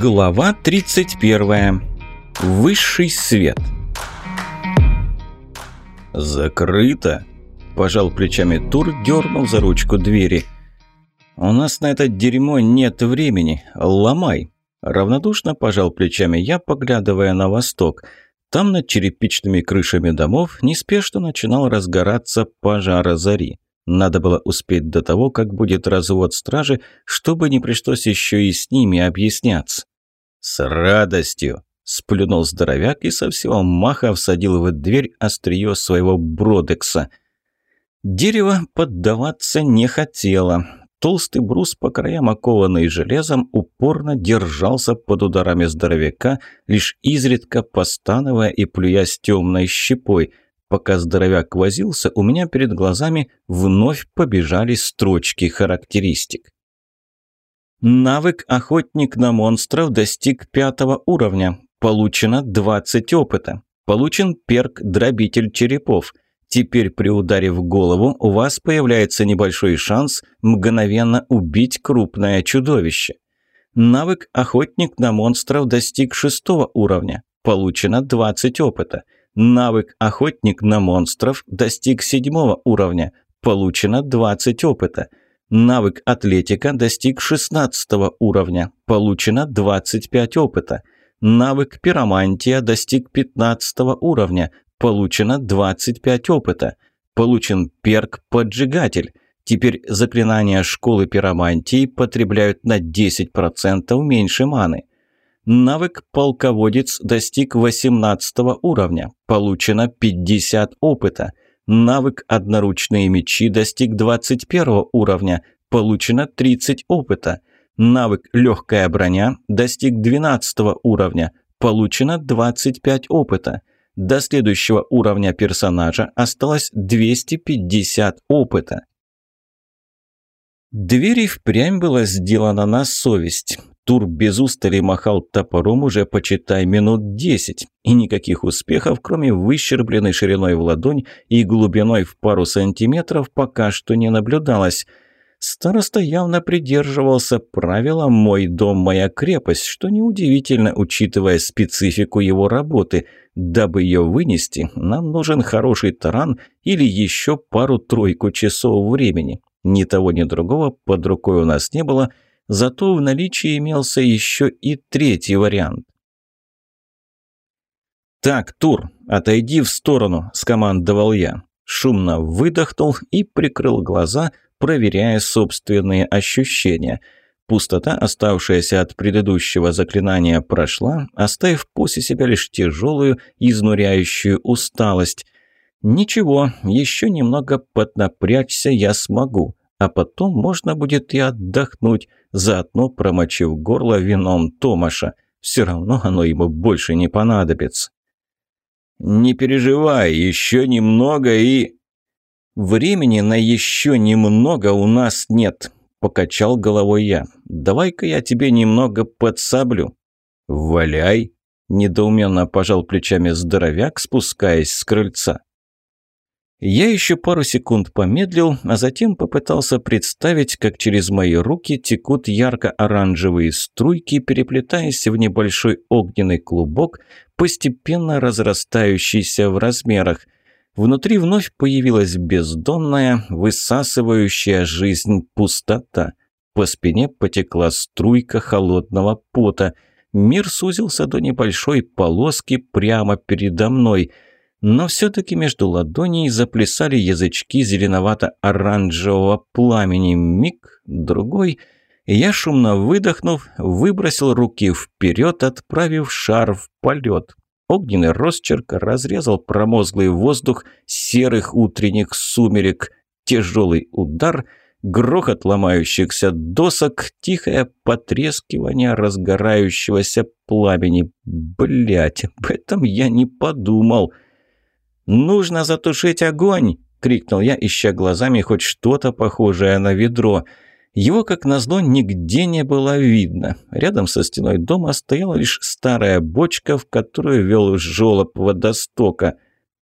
Глава 31. Высший свет. «Закрыто!» – пожал плечами Тур, дернул за ручку двери. «У нас на это дерьмо нет времени. Ломай!» Равнодушно пожал плечами я, поглядывая на восток. Там над черепичными крышами домов неспешно начинал разгораться пожар зари. Надо было успеть до того, как будет развод стражи, чтобы не пришлось еще и с ними объясняться. «С радостью!» – сплюнул здоровяк и со всего маха всадил в дверь острие своего бродекса. Дерево поддаваться не хотело. Толстый брус, по краям окованный железом, упорно держался под ударами здоровяка, лишь изредка постановая и плюясь темной щепой – Пока здоровяк возился, у меня перед глазами вновь побежали строчки характеристик. Навык «Охотник на монстров» достиг пятого уровня. Получено 20 опыта. Получен перк «Дробитель черепов». Теперь при ударе в голову у вас появляется небольшой шанс мгновенно убить крупное чудовище. Навык «Охотник на монстров» достиг шестого уровня. Получено 20 опыта. Навык «Охотник на монстров» достиг седьмого уровня. Получено 20 опыта. Навык «Атлетика» достиг 16 уровня. Получено 25 опыта. Навык «Пиромантия» достиг 15 уровня. Получено 25 опыта. Получен перк «Поджигатель». Теперь заклинания школы пиромантии потребляют на 10% меньше маны. Навык «Полководец» достиг 18 уровня. Получено 50 опыта. Навык «Одноручные мечи» достиг 21 уровня. Получено 30 опыта. Навык «Легкая броня» достиг 12 уровня. Получено 25 опыта. До следующего уровня персонажа осталось 250 опыта. Дверь впрямь была сделана на совесть. Тур без устали махал топором уже, почитай, минут десять, и никаких успехов, кроме выщербленной шириной в ладонь и глубиной в пару сантиметров, пока что не наблюдалось. Староста явно придерживался правила «мой дом, моя крепость», что неудивительно, учитывая специфику его работы. Дабы ее вынести, нам нужен хороший таран или еще пару-тройку часов времени. Ни того, ни другого под рукой у нас не было – Зато в наличии имелся еще и третий вариант. «Так, Тур, отойди в сторону», – скомандовал я. Шумно выдохнул и прикрыл глаза, проверяя собственные ощущения. Пустота, оставшаяся от предыдущего заклинания, прошла, оставив после себя лишь тяжелую, изнуряющую усталость. «Ничего, еще немного поднапрячься я смогу а потом можно будет и отдохнуть, заодно промочив горло вином Томаша. Все равно оно ему больше не понадобится. «Не переживай, еще немного и...» «Времени на еще немного у нас нет», – покачал головой я. «Давай-ка я тебе немного подсаблю». «Валяй», – недоуменно пожал плечами здоровяк, спускаясь с крыльца. Я еще пару секунд помедлил, а затем попытался представить, как через мои руки текут ярко-оранжевые струйки, переплетаясь в небольшой огненный клубок, постепенно разрастающийся в размерах. Внутри вновь появилась бездонная, высасывающая жизнь пустота. По спине потекла струйка холодного пота. Мир сузился до небольшой полоски прямо передо мной – но все-таки между ладоней заплясали язычки зеленовато-оранжевого пламени. Миг, другой, и я, шумно выдохнув, выбросил руки вперед, отправив шар в полет. Огненный росчерк разрезал промозглый воздух серых утренних сумерек. Тяжелый удар, грохот ломающихся досок, тихое потрескивание разгорающегося пламени. Блять, об этом я не подумал. — «Нужно затушить огонь!» – крикнул я, ища глазами хоть что-то похожее на ведро. Его, как назло, нигде не было видно. Рядом со стеной дома стояла лишь старая бочка, в которую вел жёлоб водостока.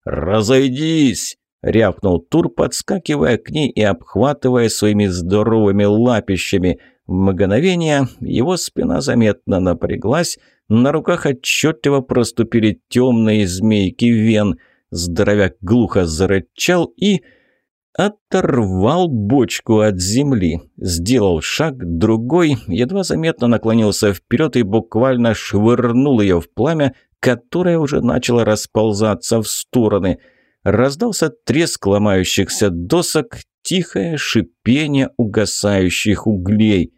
«Разойдись!» – рявкнул Тур, подскакивая к ней и обхватывая своими здоровыми лапищами. В мгновение его спина заметно напряглась, на руках отчетливо проступили темные змейки вен. Здоровяк глухо зарычал и оторвал бочку от земли. Сделал шаг, другой, едва заметно наклонился вперед и буквально швырнул ее в пламя, которое уже начало расползаться в стороны. Раздался треск ломающихся досок, тихое шипение угасающих углей.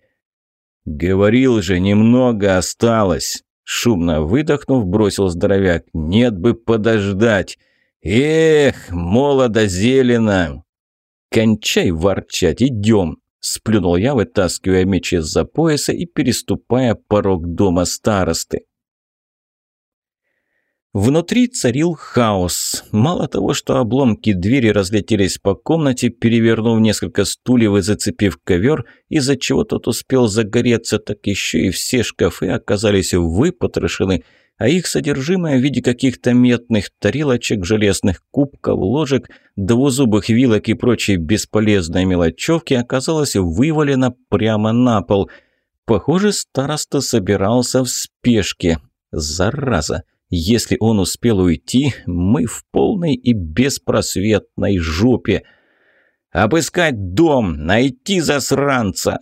«Говорил же, немного осталось!» Шумно выдохнув, бросил здоровяк. «Нет бы подождать! Эх, молодо зелено!» «Кончай ворчать, идем!» Сплюнул я, вытаскивая меч из-за пояса и переступая порог дома старосты. Внутри царил хаос. Мало того, что обломки двери разлетелись по комнате, перевернув несколько стульев и зацепив ковер, из-за чего тот успел загореться, так еще и все шкафы оказались выпотрошены, а их содержимое в виде каких-то метных тарелочек, железных кубков, ложек, двузубых вилок и прочей бесполезной мелочевки оказалось вывалено прямо на пол. Похоже, староста собирался в спешке. Зараза! Если он успел уйти, мы в полной и беспросветной жопе. «Обыскать дом! Найти засранца!»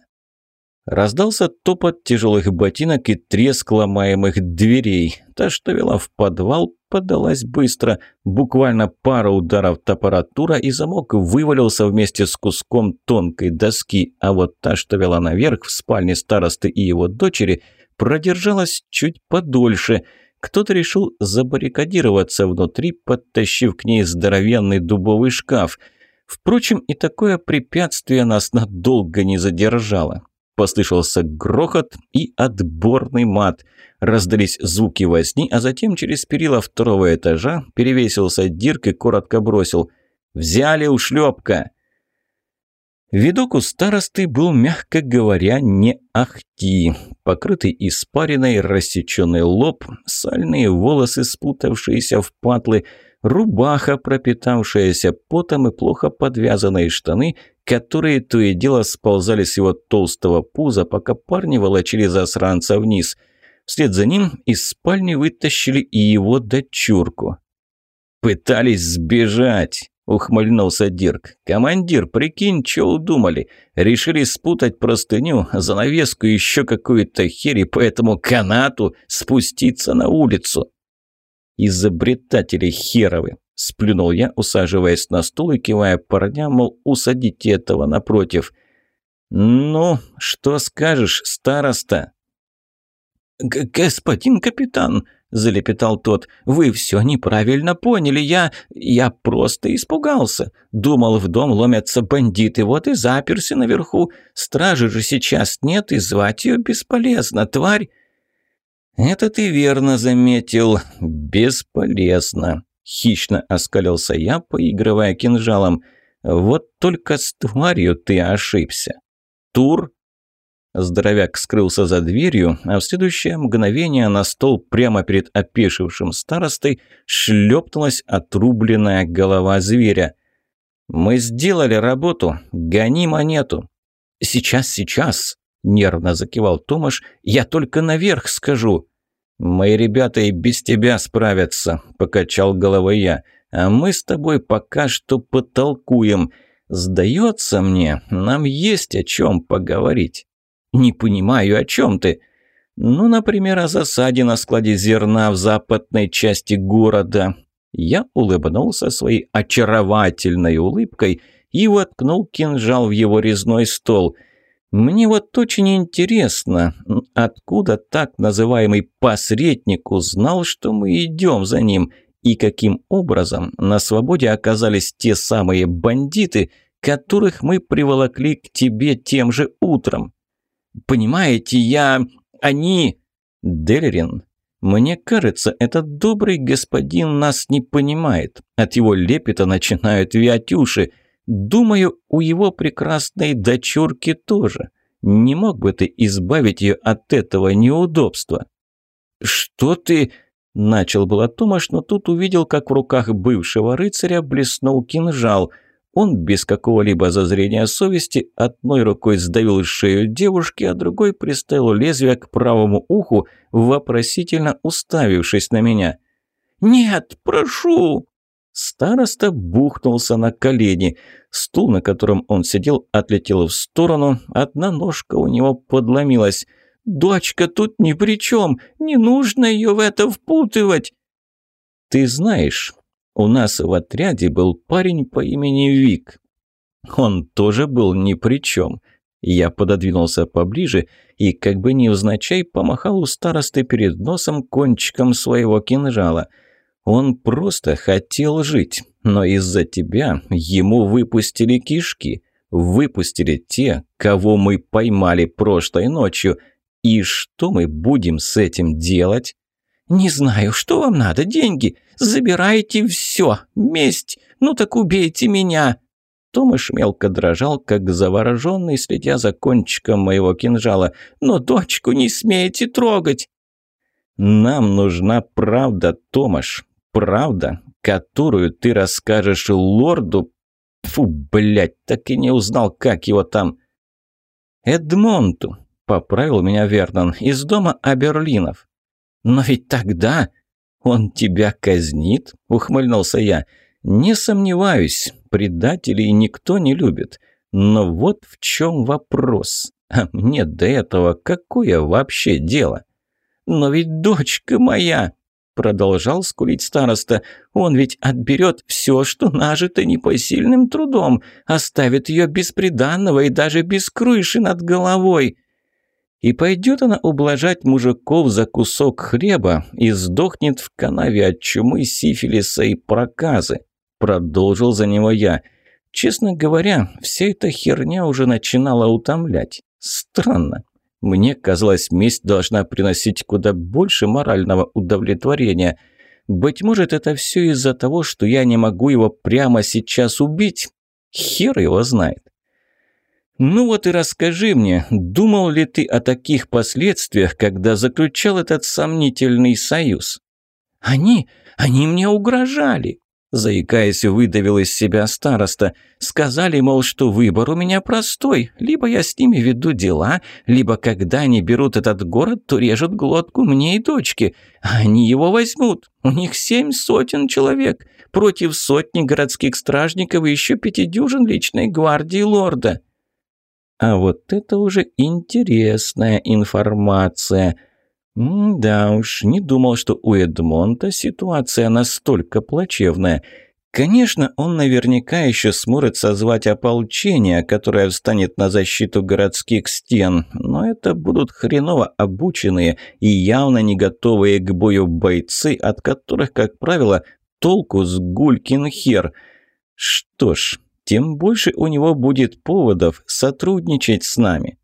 Раздался топот тяжелых ботинок и треск ломаемых дверей. Та, что вела в подвал, подалась быстро. Буквально пара ударов топоратура, и замок вывалился вместе с куском тонкой доски. А вот та, что вела наверх, в спальне старосты и его дочери, продержалась чуть подольше – кто-то решил забаррикадироваться внутри, подтащив к ней здоровенный дубовый шкаф. Впрочем, и такое препятствие нас надолго не задержало. Послышался грохот и отборный мат. Раздались звуки возни, а затем через перила второго этажа перевесился Дирк и коротко бросил «Взяли ушлепка!» Видок у старосты был, мягко говоря, не ахти. Покрытый испариной, рассеченный лоб, сальные волосы, спутавшиеся в патлы, рубаха, пропитавшаяся потом и плохо подвязанные штаны, которые то и дело сползали с его толстого пуза, пока парни волочили засранца вниз. Вслед за ним из спальни вытащили и его дочурку. «Пытались сбежать!» – ухмыльнулся Дирк. «Командир, прикинь, что удумали? Решили спутать простыню, занавеску и еще какую-то херь, и по этому канату спуститься на улицу». «Изобретатели херовы!» – сплюнул я, усаживаясь на стул и кивая парням, мол, усадите этого напротив. «Ну, что скажешь, староста?» «Господин капитан», – залепетал тот. «Вы все неправильно поняли. Я... я просто испугался. Думал, в дом ломятся бандиты, вот и заперся наверху. Стражи же сейчас нет, и звать ее бесполезно, тварь». «Это ты верно заметил. Бесполезно», – хищно оскалился я, поигрывая кинжалом. «Вот только с тварью ты ошибся. Тур Здоровяк скрылся за дверью, а в следующее мгновение на стол прямо перед опешившим старостой шлепнулась отрубленная голова зверя. «Мы сделали работу. Гони монету». «Сейчас, сейчас», – нервно закивал Томаш. «Я только наверх скажу». «Мои ребята и без тебя справятся», – покачал головой я. «А мы с тобой пока что потолкуем. Сдается мне, нам есть о чем поговорить». «Не понимаю, о чем ты?» «Ну, например, о засаде на складе зерна в западной части города». Я улыбнулся своей очаровательной улыбкой и воткнул кинжал в его резной стол. «Мне вот очень интересно, откуда так называемый посредник узнал, что мы идем за ним, и каким образом на свободе оказались те самые бандиты, которых мы приволокли к тебе тем же утром?» Понимаете, я... Они... Делерин, мне кажется, этот добрый господин нас не понимает. От его лепета начинают вять уши. Думаю, у его прекрасной дочурки тоже. Не мог бы ты избавить ее от этого неудобства? Что ты... Начал было Томаш, но тут увидел, как в руках бывшего рыцаря блеснул кинжал. Он без какого-либо зазрения совести одной рукой сдавил шею девушки, а другой приставил лезвие к правому уху, вопросительно уставившись на меня. «Нет, прошу!» Староста бухнулся на колени. Стул, на котором он сидел, отлетел в сторону. Одна ножка у него подломилась. «Дочка тут ни при чем. Не нужно ее в это впутывать». «Ты знаешь, у нас в отряде был парень по имени Вик. Он тоже был ни при чем». Я пододвинулся поближе и, как бы невзначай, помахал у старосты перед носом кончиком своего кинжала – он просто хотел жить, но из-за тебя ему выпустили кишки. Выпустили те, кого мы поймали прошлой ночью. И что мы будем с этим делать? «Не знаю, что вам надо, деньги? Забирайте все, месть, ну так убейте меня!» Томаш мелко дрожал, как завороженный, следя за кончиком моего кинжала. «Но дочку не смейте трогать!» «Нам нужна правда, Томаш правда, которую ты расскажешь лорду... Фу, блядь, так и не узнал, как его там... Эдмонту, поправил меня Вернон, из дома Аберлинов. Но ведь тогда он тебя казнит, ухмыльнулся я. Не сомневаюсь, предателей никто не любит. Но вот в чем вопрос. А мне до этого какое вообще дело? Но ведь дочка моя, Продолжал скулить староста. «Он ведь отберет все, что нажито непосильным трудом, оставит ее без приданного и даже без крыши над головой». И пойдет она ублажать мужиков за кусок хлеба и сдохнет в канаве от чумы, сифилиса и проказы. Продолжил за него я. Честно говоря, вся эта херня уже начинала утомлять. Странно. Мне казалось, месть должна приносить куда больше морального удовлетворения. Быть может, это все из-за того, что я не могу его прямо сейчас убить? Хер его знает. Ну вот и расскажи мне, думал ли ты о таких последствиях, когда заключал этот сомнительный союз? Они, они мне угрожали. Заикаясь, выдавил из себя староста. Сказали, мол, что выбор у меня простой. Либо я с ними веду дела, либо когда они берут этот город, то режут глотку мне и дочке. Они его возьмут. У них семь сотен человек. Против сотни городских стражников и еще пяти дюжин личной гвардии лорда. А вот это уже интересная информация. «Да уж, не думал, что у Эдмонта ситуация настолько плачевная. Конечно, он наверняка еще сможет созвать ополчение, которое встанет на защиту городских стен, но это будут хреново обученные и явно не готовые к бою бойцы, от которых, как правило, толку с гулькин хер. Что ж, тем больше у него будет поводов сотрудничать с нами».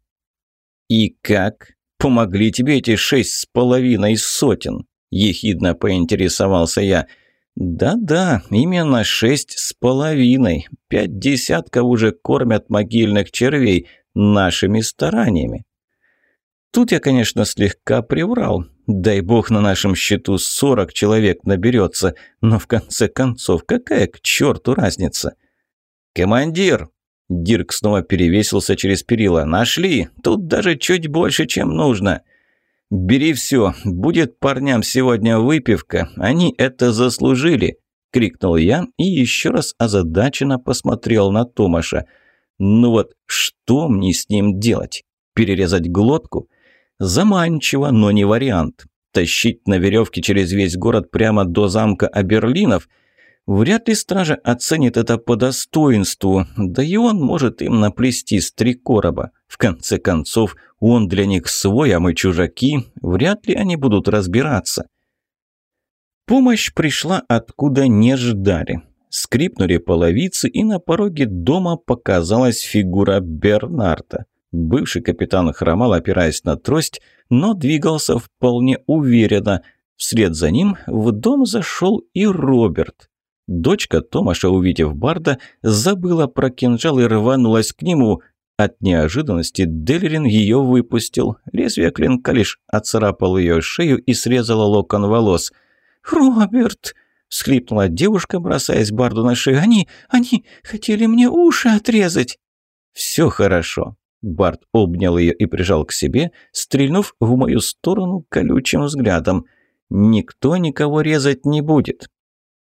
«И как?» Помогли тебе эти шесть с половиной сотен?» – ехидно поинтересовался я. «Да-да, именно шесть с половиной. Пять десятков уже кормят могильных червей нашими стараниями». Тут я, конечно, слегка приврал. Дай бог на нашем счету сорок человек наберется, но в конце концов, какая к черту разница? «Командир!» Дирк снова перевесился через перила. «Нашли! Тут даже чуть больше, чем нужно!» «Бери все! Будет парням сегодня выпивка! Они это заслужили!» — крикнул я и еще раз озадаченно посмотрел на Томаша. «Ну вот, что мне с ним делать? Перерезать глотку?» «Заманчиво, но не вариант. Тащить на веревке через весь город прямо до замка Аберлинов — Вряд ли стража оценит это по достоинству, да и он может им наплести с три короба. В конце концов, он для них свой, а мы чужаки. Вряд ли они будут разбираться. Помощь пришла откуда не ждали. Скрипнули половицы, и на пороге дома показалась фигура Бернарда. Бывший капитан хромал, опираясь на трость, но двигался вполне уверенно. Вслед за ним в дом зашел и Роберт. Дочка Томаша, увидев Барда, забыла про кинжал и рванулась к нему. От неожиданности Делерин ее выпустил. Лезвие клинка лишь оцарапал ее шею и срезало локон волос. Роберт!» – всхлипнула девушка, бросаясь Барду на шею. «Они, они хотели мне уши отрезать!» «Все хорошо!» Бард обнял ее и прижал к себе, стрельнув в мою сторону колючим взглядом. «Никто никого резать не будет.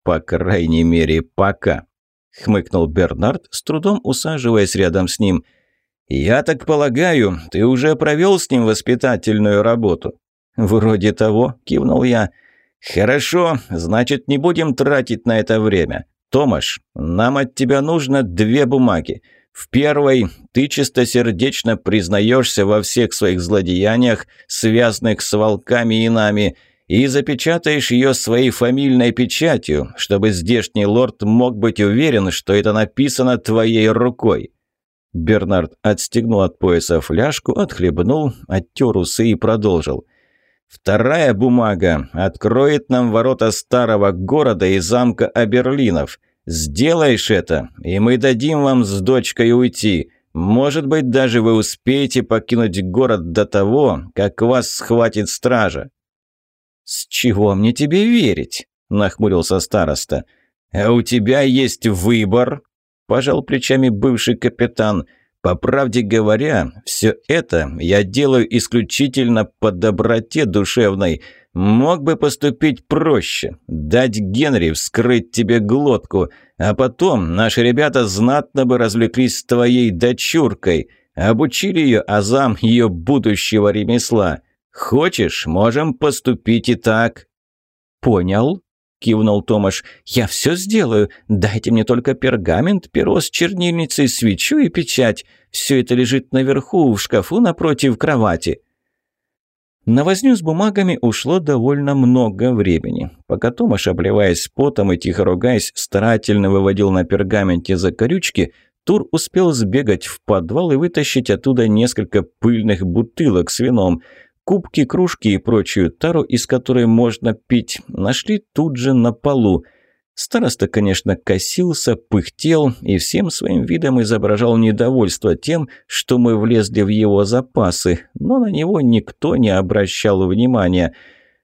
По крайней мере, пока!» – хмыкнул Бернард, с трудом усаживаясь рядом с ним. «Я так полагаю, ты уже провел с ним воспитательную работу?» «Вроде того», – кивнул я. «Хорошо, значит, не будем тратить на это время. Томаш, нам от тебя нужно две бумаги. В первой ты чистосердечно признаешься во всех своих злодеяниях, связанных с волками и нами – и запечатаешь ее своей фамильной печатью, чтобы здешний лорд мог быть уверен, что это написано твоей рукой». Бернард отстегнул от пояса фляжку, отхлебнул, оттер усы и продолжил. «Вторая бумага откроет нам ворота старого города и замка Аберлинов. Сделаешь это, и мы дадим вам с дочкой уйти. Может быть, даже вы успеете покинуть город до того, как вас схватит стража». «С чего мне тебе верить?» – нахмурился староста. «А у тебя есть выбор», – пожал плечами бывший капитан. «По правде говоря, все это я делаю исключительно по доброте душевной. Мог бы поступить проще, дать Генри вскрыть тебе глотку, а потом наши ребята знатно бы развлеклись с твоей дочуркой, обучили ее азам ее будущего ремесла». Хочешь, можем поступить и так». «Понял», – кивнул Томаш. «Я все сделаю. Дайте мне только пергамент, перо с чернильницей, свечу и печать. Все это лежит наверху, в шкафу напротив кровати». На возню с бумагами ушло довольно много времени. Пока Томаш, обливаясь потом и тихо ругаясь, старательно выводил на пергаменте закорючки, Тур успел сбегать в подвал и вытащить оттуда несколько пыльных бутылок с вином. Кубки, кружки и прочую тару, из которой можно пить, нашли тут же на полу. Староста, конечно, косился, пыхтел и всем своим видом изображал недовольство тем, что мы влезли в его запасы, но на него никто не обращал внимания.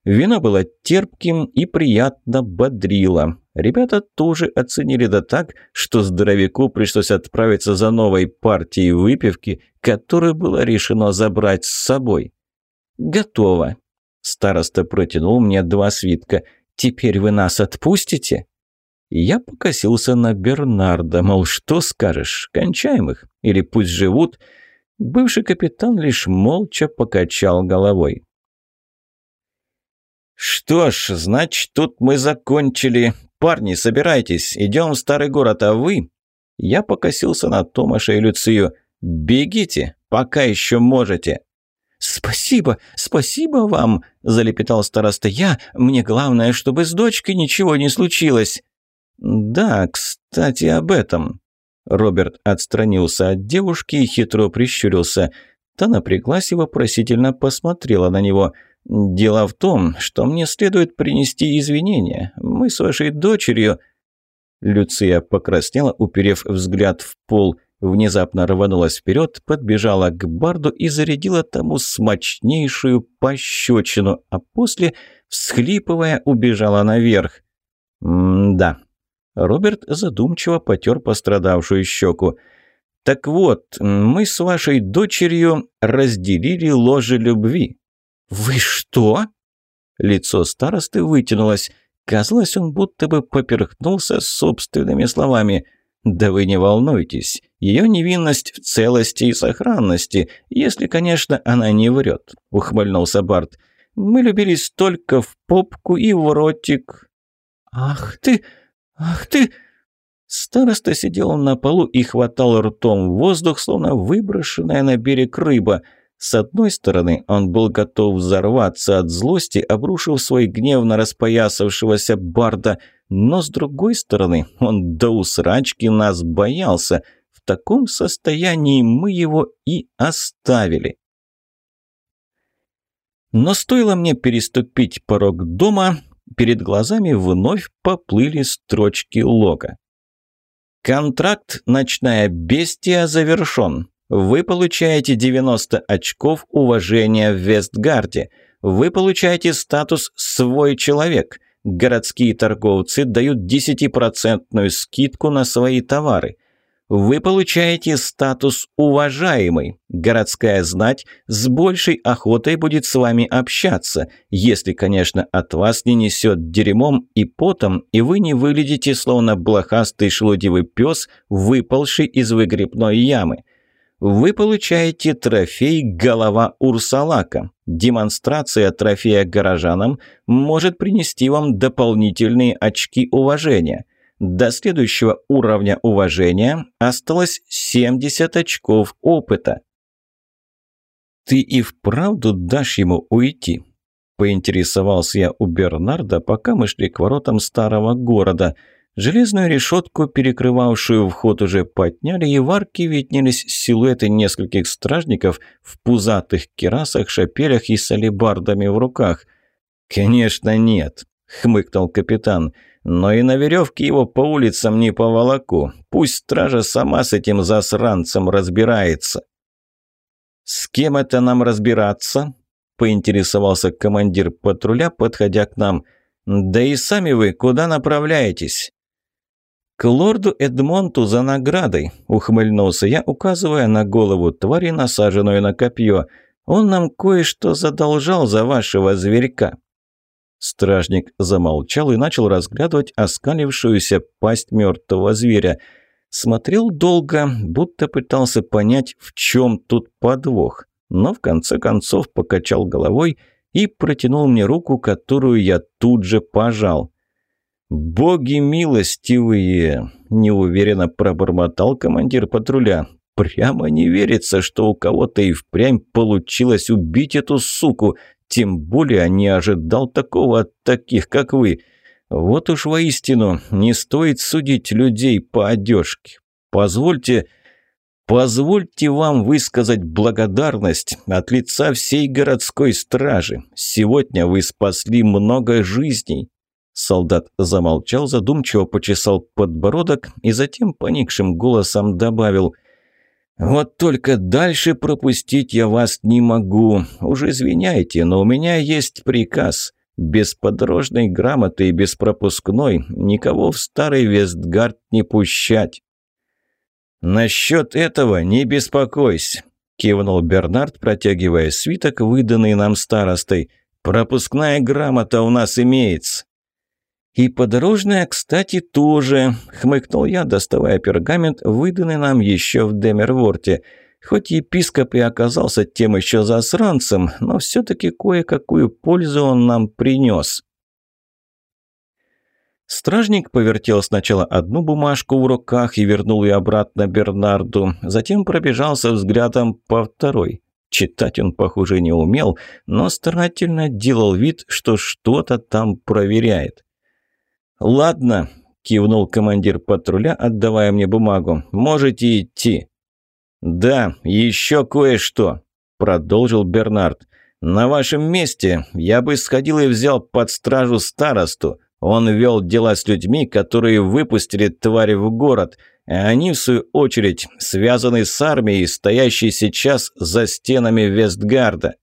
Вино было терпким и приятно бодрило. Ребята тоже оценили да так, что здоровяку пришлось отправиться за новой партией выпивки, которую было решено забрать с собой. «Готово». Староста протянул мне два свитка. «Теперь вы нас отпустите?» Я покосился на Бернарда, мол, что скажешь, кончаем их? Или пусть живут? Бывший капитан лишь молча покачал головой. «Что ж, значит, тут мы закончили. Парни, собирайтесь, идем в старый город, а вы...» Я покосился на Томаша и Люцию. «Бегите, пока еще можете». «Спасибо, спасибо вам!» – залепетал староста я. «Мне главное, чтобы с дочкой ничего не случилось». «Да, кстати, об этом». Роберт отстранился от девушки и хитро прищурился. Та напряглась и вопросительно посмотрела на него. «Дело в том, что мне следует принести извинения. Мы с вашей дочерью...» Люция покраснела, уперев взгляд в пол – внезапно рванулась вперед, подбежала к барду и зарядила тому смачнейшую пощечину, а после, всхлипывая, убежала наверх. «М-да». Роберт задумчиво потер пострадавшую щеку. «Так вот, мы с вашей дочерью разделили ложе любви». «Вы что?» Лицо старосты вытянулось. Казалось, он будто бы поперхнулся собственными словами. «Да вы не волнуйтесь, ее невинность в целости и сохранности, если, конечно, она не врет», — ухмыльнулся Барт. «Мы любились только в попку и в ротик». «Ах ты! Ах ты!» Староста сидел на полу и хватал ртом воздух, словно выброшенная на берег рыба. С одной стороны, он был готов взорваться от злости, обрушив свой гнев на распоясавшегося барда — но с другой стороны, он до усрачки нас боялся. Таком состоянии мы его и оставили. Но стоило мне переступить порог дома, перед глазами вновь поплыли строчки лога. Контракт «Ночная бестия» завершен. Вы получаете 90 очков уважения в Вестгарде. Вы получаете статус «Свой человек». городские торговцы дают 10% скидку на свои товары. Вы получаете статус «уважаемый». Городская знать с большей охотой будет с вами общаться, если, конечно, от вас не несет дерьмом и потом, и вы не выглядите словно блохастый шлудивый пес, выпалший из выгребной ямы. Вы получаете трофей «Голова Урсалака». Демонстрация трофея горожанам может принести вам дополнительные очки уважения – до следующего уровня уважения осталось 70 очков опыта. «Ты и вправду дашь ему уйти?» Поинтересовался я у Бернарда, пока мы шли к воротам старого города. Железную решетку, перекрывавшую вход, уже подняли, и в арке виднелись силуэты нескольких стражников в пузатых керасах, шапелях и с в руках. «Конечно нет», — хмыкнул капитан. Но и на веревке его по улицам не поволоку. Пусть стража сама с этим засранцем разбирается. «С кем это нам разбираться?» – поинтересовался командир патруля, подходя к нам. «Да и сами вы куда направляетесь?» «К лорду Эдмонту за наградой», – ухмыльнулся я, указывая на голову твари, насаженную на копье. «Он нам кое-что задолжал за вашего зверька». Стражник замолчал и начал разглядывать оскалившуюся пасть мертвого зверя. Смотрел долго, будто пытался понять, в чем тут подвох, но в конце концов покачал головой и протянул мне руку, которую я тут же пожал. «Боги милостивые!» – неуверенно пробормотал командир патруля. «Прямо не верится, что у кого-то и впрямь получилось убить эту суку, тем более не ожидал такого от таких, как вы. Вот уж воистину не стоит судить людей по одежке. Позвольте... Позвольте вам высказать благодарность от лица всей городской стражи. Сегодня вы спасли много жизней. Солдат замолчал, задумчиво почесал подбородок и затем поникшим голосом добавил – «Вот только дальше пропустить я вас не могу. Уж извиняйте, но у меня есть приказ. Без подорожной грамоты и без пропускной никого в старый Вестгард не пущать». «Насчет этого не беспокойся», – кивнул Бернард, протягивая свиток, выданный нам старостой. «Пропускная грамота у нас имеется». «И подорожная, кстати, тоже», — хмыкнул я, доставая пергамент, выданный нам еще в Демерворте. Хоть епископ и оказался тем еще засранцем, но все-таки кое-какую пользу он нам принес. Стражник повертел сначала одну бумажку в руках и вернул ее обратно Бернарду, затем пробежался взглядом по второй. Читать он, похоже, не умел, но старательно делал вид, что что-то там проверяет. «Ладно», – кивнул командир патруля, отдавая мне бумагу. «Можете идти». «Да, еще кое-что», – продолжил Бернард. «На вашем месте я бы сходил и взял под стражу старосту. Он вел дела с людьми, которые выпустили твари в город, а они, в свою очередь, связаны с армией, стоящей сейчас за стенами Вестгарда».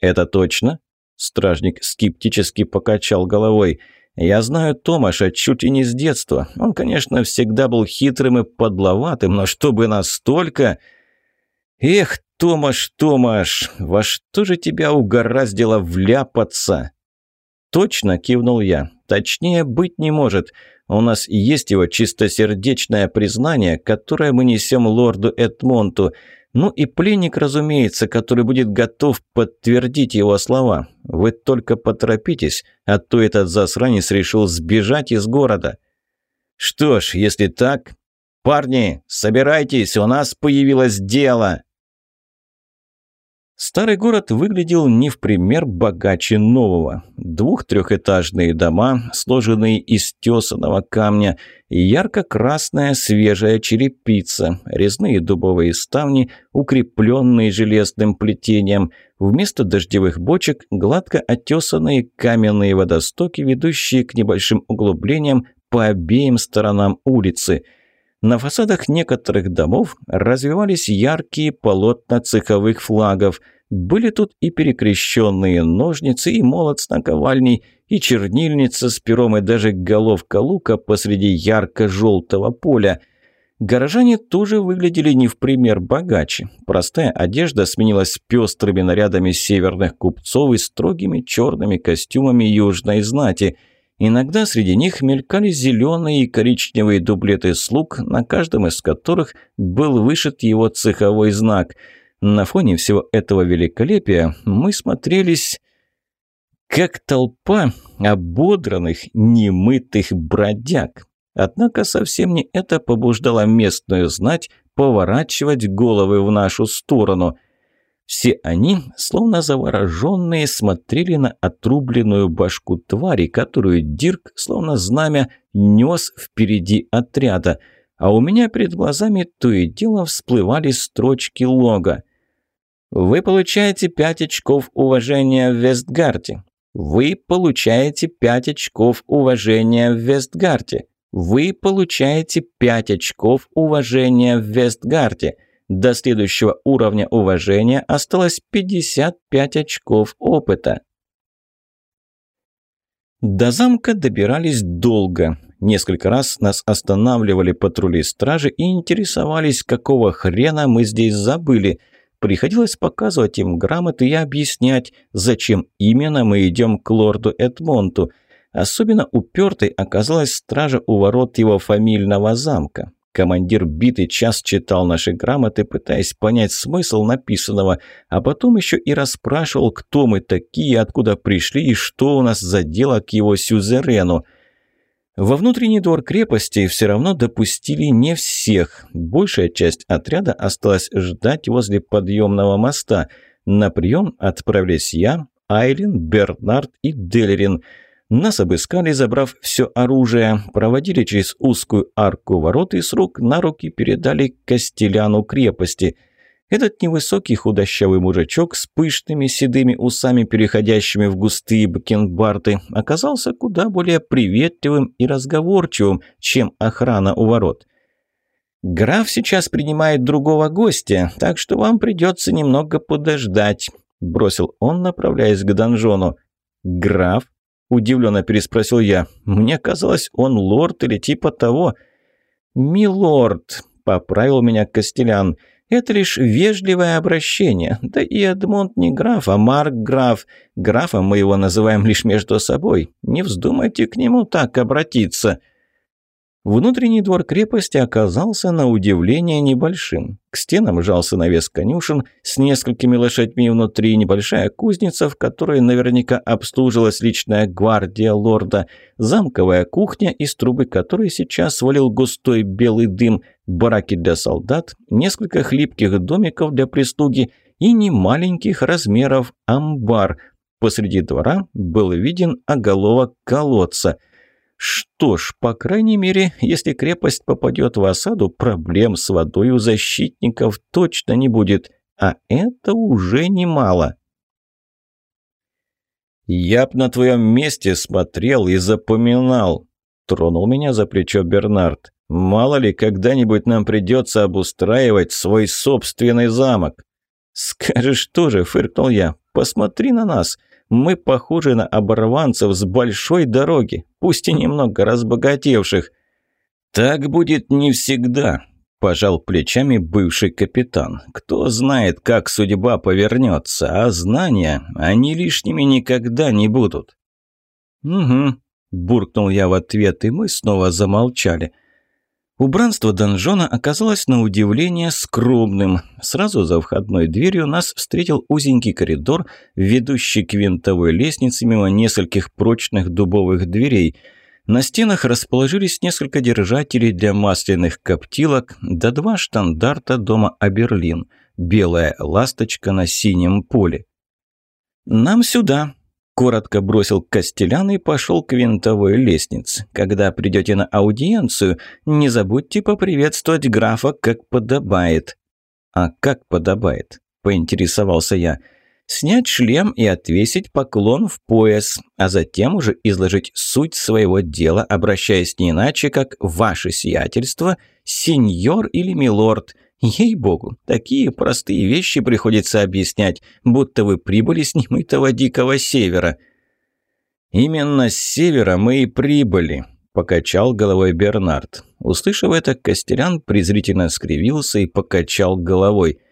«Это точно?» Стражник скептически покачал головой – я знаю Томаша чуть и не с детства. Он, конечно, всегда был хитрым и подловатым, но чтобы настолько... Эх, Томаш, Томаш, во что же тебя угораздило вляпаться? Точно, кивнул я. Точнее быть не может. У нас есть его чистосердечное признание, которое мы несем лорду Эдмонту. Ну и пленник, разумеется, который будет готов подтвердить его слова. Вы только поторопитесь, а то этот засранец решил сбежать из города. Что ж, если так... Парни, собирайтесь, у нас появилось дело!» Старый город выглядел не в пример богаче нового. Двух-трехэтажные дома, сложенные из тесаного камня, ярко-красная свежая черепица, резные дубовые ставни, укрепленные железным плетением, вместо дождевых бочек гладко отесанные каменные водостоки, ведущие к небольшим углублениям по обеим сторонам улицы – На фасадах некоторых домов развивались яркие полотна цеховых флагов. Были тут и перекрещенные ножницы, и молот с наковальней, и чернильница с пером, и даже головка лука посреди ярко-желтого поля. Горожане тоже выглядели не в пример богаче. Простая одежда сменилась пестрыми нарядами северных купцов и строгими черными костюмами южной знати – Иногда среди них мелькали зеленые и коричневые дублеты слуг, на каждом из которых был вышит его цеховой знак. На фоне всего этого великолепия мы смотрелись как толпа ободранных, немытых бродяг. Однако совсем не это побуждало местную знать поворачивать головы в нашу сторону – все они, словно завороженные, смотрели на отрубленную башку твари, которую Дирк, словно знамя, нес впереди отряда. А у меня перед глазами то и дело всплывали строчки лога. «Вы получаете пять очков уважения в Вестгарте. Вы получаете пять очков уважения в Вестгарте. Вы получаете пять очков уважения в Вестгарте». До следующего уровня уважения осталось 55 очков опыта. До замка добирались долго. Несколько раз нас останавливали патрули стражи и интересовались, какого хрена мы здесь забыли. Приходилось показывать им грамоты и объяснять, зачем именно мы идем к лорду Эдмонту. Особенно упертой оказалась стража у ворот его фамильного замка. Командир битый час читал наши грамоты, пытаясь понять смысл написанного, а потом еще и расспрашивал, кто мы такие, откуда пришли и что у нас за дело к его сюзерену. Во внутренний двор крепости все равно допустили не всех. Большая часть отряда осталась ждать возле подъемного моста. На прием отправились я, Айлин, Бернард и Делерин – нас обыскали, забрав все оружие, проводили через узкую арку ворот и с рук на руки передали Костеляну крепости. Этот невысокий худощавый мужичок с пышными седыми усами, переходящими в густые бакенбарты, оказался куда более приветливым и разговорчивым, чем охрана у ворот. «Граф сейчас принимает другого гостя, так что вам придется немного подождать», – бросил он, направляясь к донжону. «Граф?» Удивленно переспросил я. Мне казалось, он лорд или типа того. «Милорд», — поправил меня Костелян, — «это лишь вежливое обращение. Да и Эдмонд не граф, а Марк граф. Графом мы его называем лишь между собой. Не вздумайте к нему так обратиться». Внутренний двор крепости оказался на удивление небольшим. К стенам жался навес конюшен с несколькими лошадьми внутри, небольшая кузница, в которой наверняка обслужилась личная гвардия лорда, замковая кухня, из трубы которой сейчас свалил густой белый дым, бараки для солдат, несколько хлипких домиков для прислуги и немаленьких размеров амбар. Посреди двора был виден оголовок колодца – что ж, по крайней мере, если крепость попадет в осаду, проблем с водой у защитников точно не будет, а это уже немало. «Я б на твоем месте смотрел и запоминал», – тронул меня за плечо Бернард. «Мало ли, когда-нибудь нам придется обустраивать свой собственный замок». «Скажешь тоже», – фыркнул я, – «посмотри на нас. Мы похожи на оборванцев с большой дороги, пусть и немного разбогатевших». «Так будет не всегда», – пожал плечами бывший капитан. «Кто знает, как судьба повернется, а знания, они лишними никогда не будут». «Угу», – буркнул я в ответ, и мы снова замолчали – Убранство донжона оказалось на удивление скромным. Сразу за входной дверью нас встретил узенький коридор, ведущий к винтовой лестнице мимо нескольких прочных дубовых дверей. На стенах расположились несколько держателей для масляных коптилок, да два штандарта дома Аберлин, белая ласточка на синем поле. «Нам сюда», Коротко бросил Костелян и пошел к винтовой лестнице. «Когда придете на аудиенцию, не забудьте поприветствовать графа, как подобает». «А как подобает?» – поинтересовался я. снять шлем и отвесить поклон в пояс, а затем уже изложить суть своего дела, обращаясь не иначе, как «Ваше сиятельство», «Сеньор» или «Милорд». Ей-богу, такие простые вещи приходится объяснять, будто вы прибыли с немытого дикого севера. «Именно с севера мы и прибыли», – покачал головой Бернард. Услышав это, Костерян презрительно скривился и покачал головой –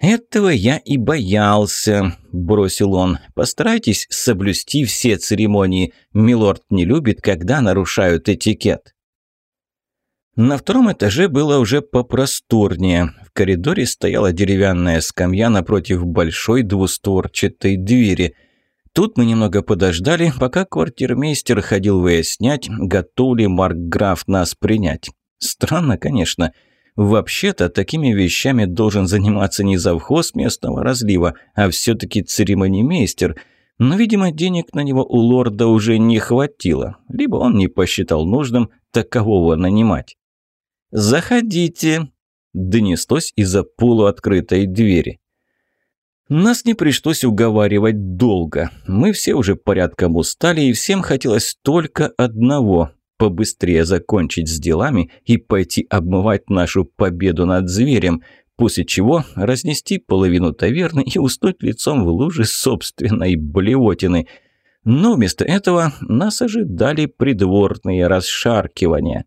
«Этого я и боялся», – бросил он. «Постарайтесь соблюсти все церемонии. Милорд не любит, когда нарушают этикет». На втором этаже было уже попросторнее. В коридоре стояла деревянная скамья напротив большой двустворчатой двери. Тут мы немного подождали, пока квартирмейстер ходил выяснять, готов ли Маркграф нас принять. Странно, конечно – Вообще-то такими вещами должен заниматься не завхоз местного разлива, а все-таки церемонимейстер. Но, видимо, денег на него у лорда уже не хватило. Либо он не посчитал нужным такового нанимать. «Заходите!» – донеслось из-за полуоткрытой двери. Нас не пришлось уговаривать долго. Мы все уже порядком устали, и всем хотелось только одного побыстрее закончить с делами и пойти обмывать нашу победу над зверем, после чего разнести половину таверны и уснуть лицом в луже собственной блевотины. Но вместо этого нас ожидали придворные расшаркивания.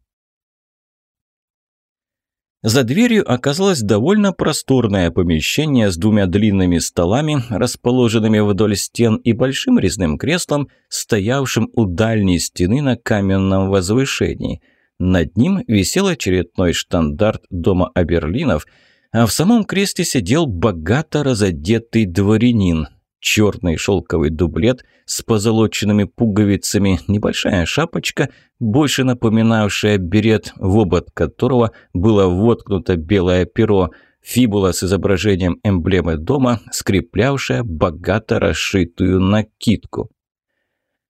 За дверью оказалось довольно просторное помещение с двумя длинными столами, расположенными вдоль стен, и большим резным креслом, стоявшим у дальней стены на каменном возвышении. Над ним висел очередной штандарт дома Аберлинов, а в самом кресле сидел богато разодетый дворянин черный шелковый дублет с позолоченными пуговицами, небольшая шапочка, больше напоминавшая берет, в обод которого было воткнуто белое перо, фибула с изображением эмблемы дома, скреплявшая богато расшитую накидку.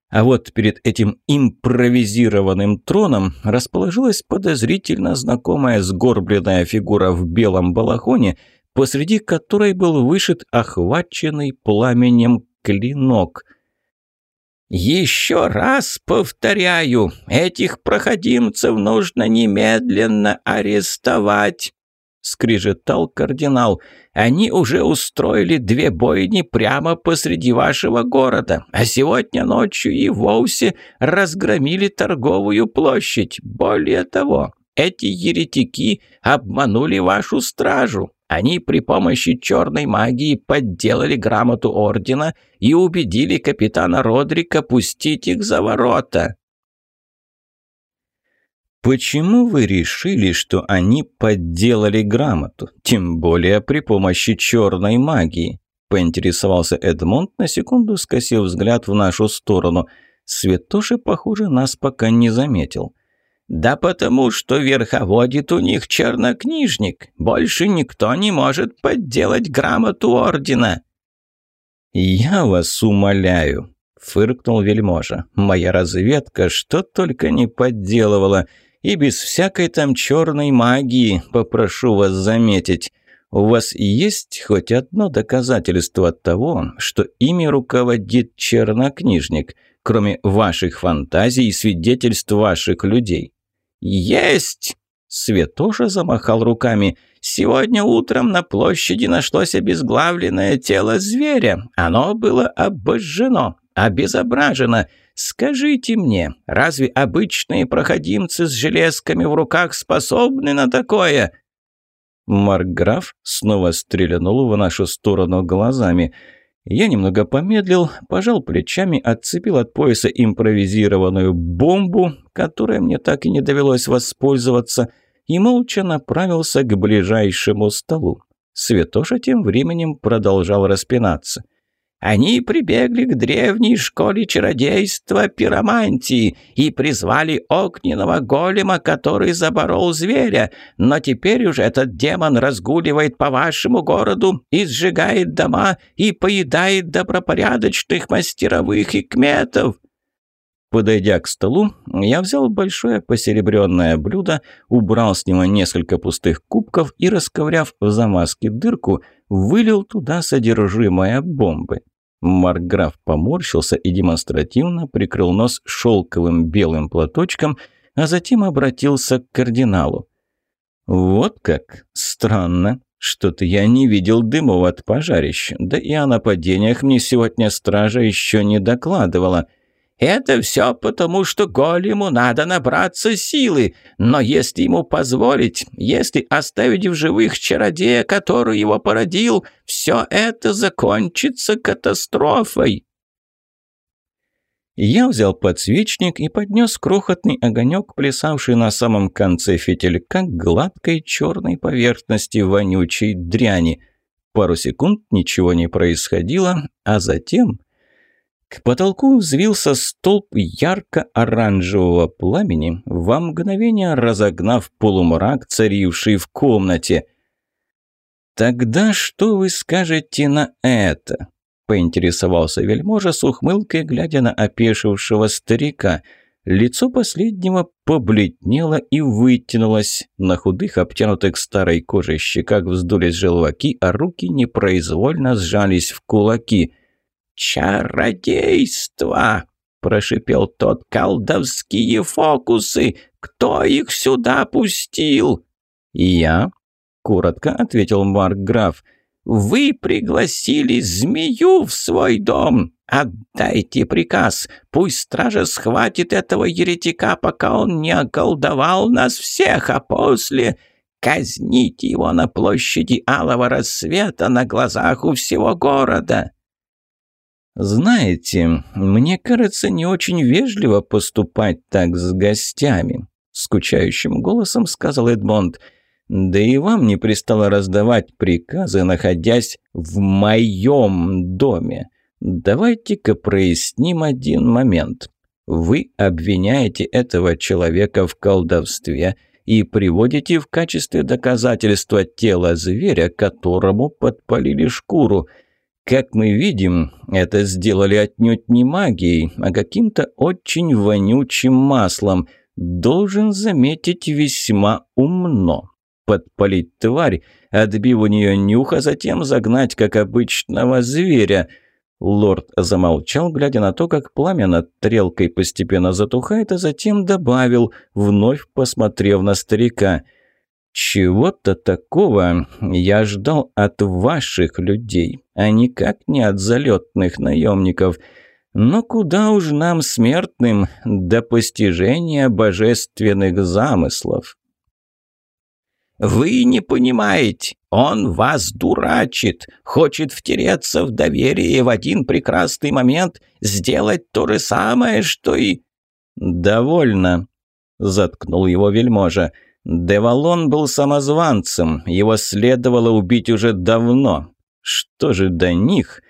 А вот перед этим импровизированным троном расположилась подозрительно знакомая сгорбленная фигура в белом балахоне – посреди которой был вышит охваченный пламенем клинок. «Еще раз повторяю, этих проходимцев нужно немедленно арестовать!» — скрижетал кардинал. «Они уже устроили две бойни прямо посреди вашего города, а сегодня ночью и вовсе разгромили торговую площадь. Более того, эти еретики обманули вашу стражу. Они при помощи черной магии подделали грамоту ордена и убедили капитана Родрика пустить их за ворота. «Почему вы решили, что они подделали грамоту, тем более при помощи черной магии?» – поинтересовался Эдмонд, на секунду скосив взгляд в нашу сторону. Святоши, похоже, нас пока не заметил. «Да потому что верховодит у них чернокнижник. Больше никто не может подделать грамоту ордена». «Я вас умоляю», — фыркнул вельможа. «Моя разведка что только не подделывала, и без всякой там черной магии, попрошу вас заметить». У вас есть хоть одно доказательство того, что ими руководит чернокнижник, кроме ваших фантазий и свидетельств ваших людей? «Есть!» Свет тоже замахал руками. «Сегодня утром на площади нашлось обезглавленное тело зверя. Оно было обожжено, обезображено. Скажите мне, разве обычные проходимцы с железками в руках способны на такое?» Маркграф снова стрелянул в нашу сторону глазами – я немного помедлил, пожал плечами, отцепил от пояса импровизированную бомбу, которой мне так и не довелось воспользоваться, и молча направился к ближайшему столу. Святоша тем временем продолжал распинаться. Они прибегли к древней школе чародейства пиромантии и призвали огненного голема, который заборол зверя. Но теперь уже этот демон разгуливает по вашему городу и сжигает дома и поедает добропорядочных мастеровых и кметов. Подойдя к столу, я взял большое посеребренное блюдо, убрал с него несколько пустых кубков и, расковыряв в замазке дырку, вылил туда содержимое бомбы. Маркграф поморщился и демонстративно прикрыл нос шелковым белым платочком, а затем обратился к кардиналу. «Вот как? Странно. Что-то я не видел дымов от пожарищ. Да и о нападениях мне сегодня стража еще не докладывала». Это все потому, что голему надо набраться силы. Но если ему позволить, если оставить в живых чародея, который его породил, все это закончится катастрофой. Я взял подсвечник и поднес крохотный огонек, плясавший на самом конце фитилька к гладкой черной поверхности вонючей дряни. Пару секунд ничего не происходило, а затем к потолку взвился столб ярко-оранжевого пламени, во мгновение разогнав полумрак, царивший в комнате. «Тогда что вы скажете на это?» – поинтересовался вельможа с ухмылкой, глядя на опешившего старика. Лицо последнего побледнело и вытянулось. На худых, обтянутых старой кожей щеках вздулись желваки, а руки непроизвольно сжались в кулаки – «Чародейство!» – прошипел тот. «Колдовские фокусы! Кто их сюда пустил?» «Я?» – коротко ответил Марк Граф. «Вы пригласили змею в свой дом! Отдайте приказ! Пусть стража схватит этого еретика, пока он не околдовал нас всех, а после...» казните его на площади Алого Рассвета на глазах у всего города. «Знаете, мне кажется, не очень вежливо поступать так с гостями», – скучающим голосом сказал Эдмонд. «Да и вам не пристало раздавать приказы, находясь в моем доме. Давайте-ка проясним один момент. Вы обвиняете этого человека в колдовстве и приводите в качестве доказательства тело зверя, которому подпалили шкуру – как мы видим, это сделали отнюдь не магией, а каким-то очень вонючим маслом. Должен заметить весьма умно. Подпалить тварь, отбив у нее нюх, а затем загнать, как обычного зверя. Лорд замолчал, глядя на то, как пламя над трелкой постепенно затухает, а затем добавил, вновь посмотрев на старика – чего-то такого я ждал от ваших людей, а никак не от залетных наемников. Но куда уж нам, смертным, до постижения божественных замыслов? «Вы не понимаете, он вас дурачит, хочет втереться в доверие и в один прекрасный момент сделать то же самое, что и...» «Довольно», — заткнул его вельможа. Девалон был самозванцем, его следовало убить уже давно. Что же до них?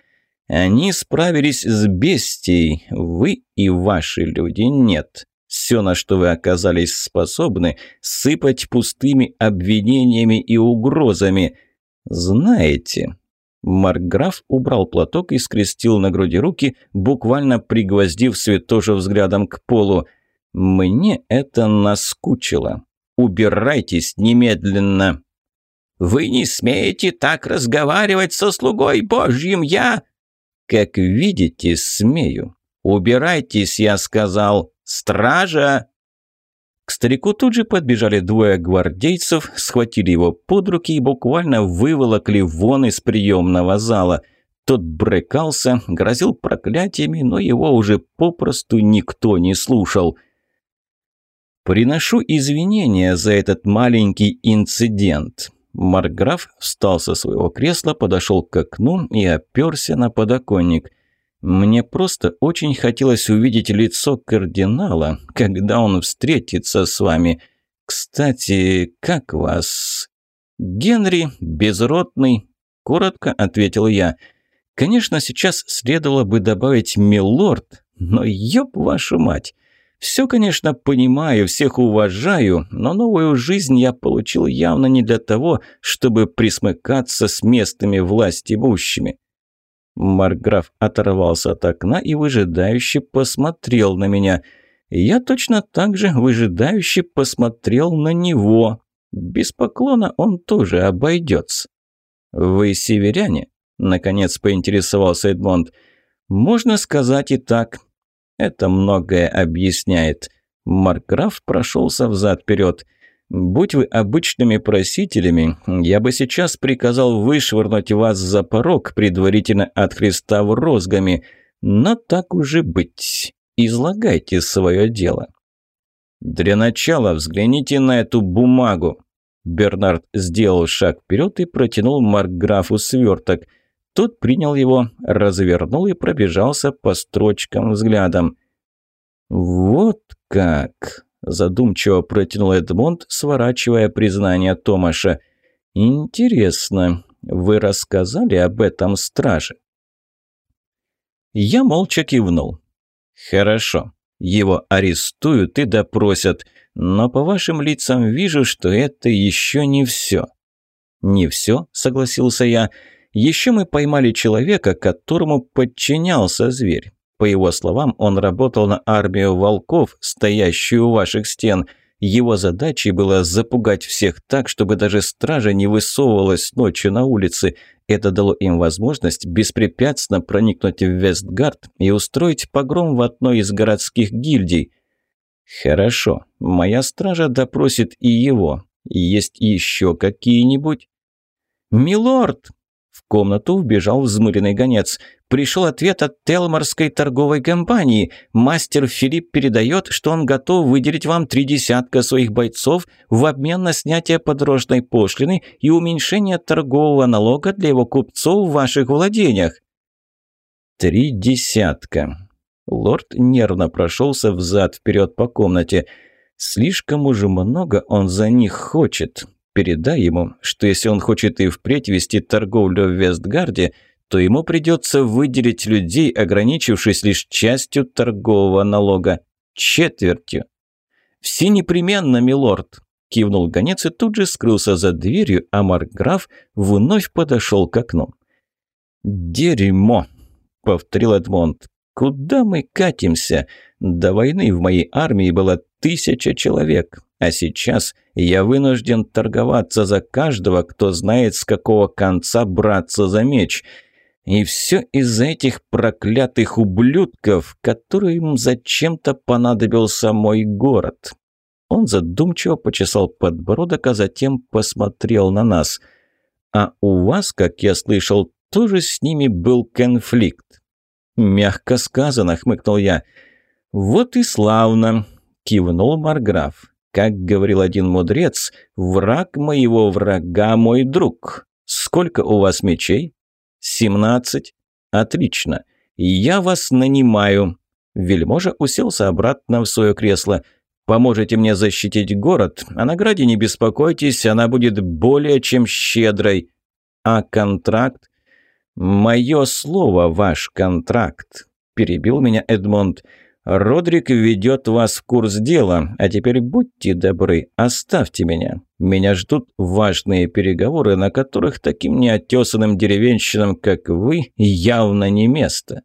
Они справились с бестией, вы и ваши люди нет. Все, на что вы оказались способны, сыпать пустыми обвинениями и угрозами. Знаете, Маркграф убрал платок и скрестил на груди руки, буквально пригвоздив святошу взглядом к полу. «Мне это наскучило. Убирайтесь немедленно!» «Вы не смеете так разговаривать со слугой Божьим, я...» «Как видите, смею. Убирайтесь, я сказал. Стража!» К старику тут же подбежали двое гвардейцев, схватили его под руки и буквально выволокли вон из приемного зала. Тот брыкался, грозил проклятиями, но его уже попросту никто не слушал – «Приношу извинения за этот маленький инцидент». Марграф встал со своего кресла, подошел к окну и оперся на подоконник. «Мне просто очень хотелось увидеть лицо кардинала, когда он встретится с вами. Кстати, как вас?» «Генри, безродный», – коротко ответил я. «Конечно, сейчас следовало бы добавить «милорд», но ёб вашу мать!» Все, конечно, понимаю, всех уважаю, но новую жизнь я получил явно не для того, чтобы присмыкаться с местными властимущими. Марграф оторвался от окна и выжидающе посмотрел на меня. Я точно так же выжидающе посмотрел на него. Без поклона он тоже обойдется. «Вы северяне?» – наконец поинтересовался Эдмонд. «Можно сказать и так. Это многое объясняет». Маркграф прошелся взад-вперед. «Будь вы обычными просителями, я бы сейчас приказал вышвырнуть вас за порог, предварительно от Христа в розгами. Но так уже быть. Излагайте свое дело». «Для начала взгляните на эту бумагу», Бернард сделал шаг вперед и протянул Маркграфу сверток. Тот принял его, развернул и пробежался по строчкам взглядом. «Вот как!» – задумчиво протянул Эдмонд, сворачивая признание Томаша. «Интересно, вы рассказали об этом страже?» Я молча кивнул. «Хорошо. Его арестуют и допросят. Но по вашим лицам вижу, что это еще не все». «Не все», — согласился я. «Еще мы поймали человека, которому подчинялся зверь. По его словам, он работал на армию волков, стоящую у ваших стен. Его задачей было запугать всех так, чтобы даже стража не высовывалась ночью на улице. Это дало им возможность беспрепятственно проникнуть в Вестгард и устроить погром в одной из городских гильдий. «Хорошо, моя стража допросит и его. Есть еще какие-нибудь?» «Милорд!» В комнату вбежал взмыренный гонец. «Пришел ответ от Телморской торговой компании. Мастер Филипп передает, что он готов выделить вам три десятка своих бойцов в обмен на снятие подорожной пошлины и уменьшение торгового налога для его купцов в ваших владениях». «Три десятка. Лорд нервно прошелся взад-вперед по комнате. «Слишком уже много он за них хочет. Передай ему, что если он хочет и впредь вести торговлю в Вестгарде, то ему придется выделить людей, ограничившись лишь частью торгового налога. Четвертью». «Все непременно, милорд», – кивнул гонец и тут же скрылся за дверью, а Маркграф вновь подошел к окну. «Дерьмо», – повторил Эдмонд. Куда мы катимся? До войны в моей армии было тысяча человек, а сейчас я вынужден торговаться за каждого, кто знает, с какого конца браться за меч. И все из-за этих проклятых ублюдков, которым зачем-то понадобился мой город. Он задумчиво почесал подбородок, а затем посмотрел на нас. «А у вас, как я слышал, тоже с ними был конфликт?» «Мягко сказано», — хмыкнул я. «Вот и славно», — кивнул Марграф. «Как говорил один мудрец, враг моего врага мой друг. Сколько у вас мечей?» «Семнадцать». «Отлично. Я вас нанимаю». Вельможа уселся обратно в свое кресло. «Поможете мне защитить город? О награде не беспокойтесь, она будет более чем щедрой. А контракт? «Мое слово, ваш контракт», – перебил меня Эдмонд. «Родрик ведет вас в курс дела, а теперь будьте добры, оставьте меня. Меня ждут важные переговоры, на которых таким неотесанным деревенщинам, как вы, явно не место».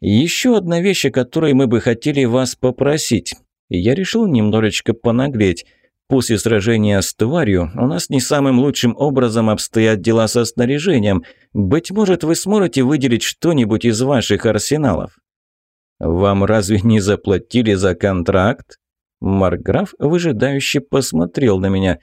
«Еще одна вещь, о которой мы бы хотели вас попросить. Я решил немножечко понаглеть». После сражения с тварью у нас не самым лучшим образом обстоят дела со снаряжением. Быть может, вы сможете выделить что-нибудь из ваших арсеналов. Вам разве не заплатили за контракт? Марграф выжидающе посмотрел на меня.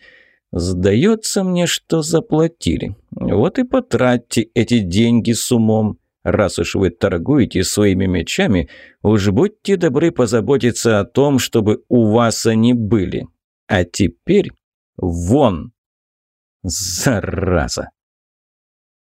«Сдается мне, что заплатили. Вот и потратьте эти деньги с умом. Раз уж вы торгуете своими мечами, уж будьте добры позаботиться о том, чтобы у вас они были». А теперь вон! Зараза!